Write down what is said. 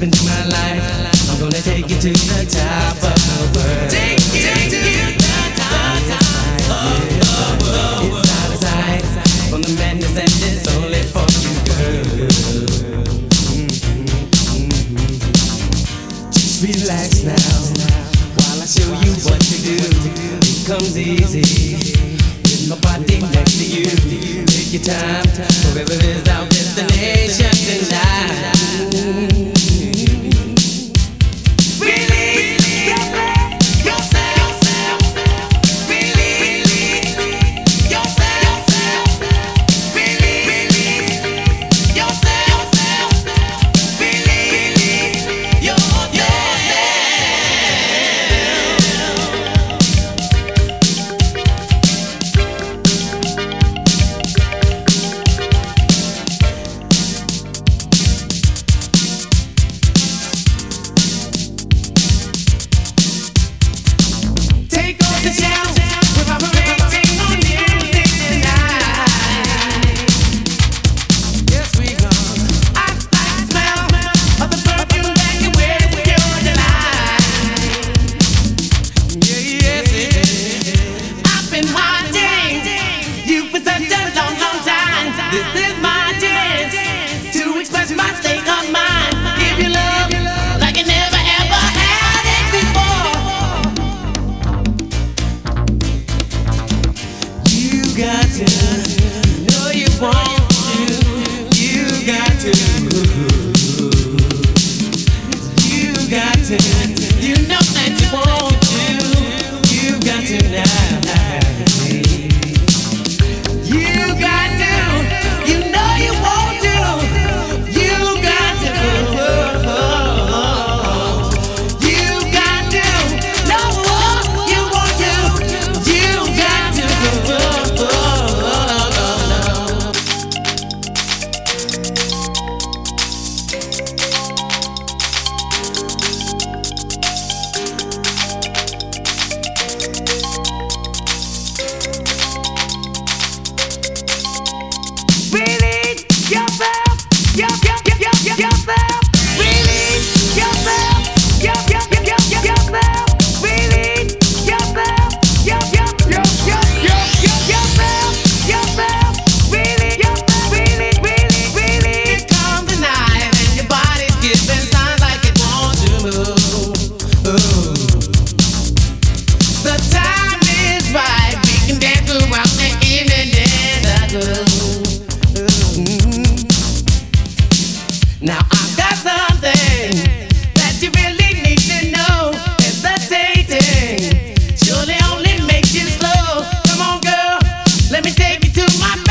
to take you to the top of the world. Take you to the top of the world. It's out of sight from the madness and it's only for you, girl. Mm-hmm. Just relax now while I show you what to do. It comes easy with nobody next to you. Take your time, forever is our destination got to know you want to. You got to. my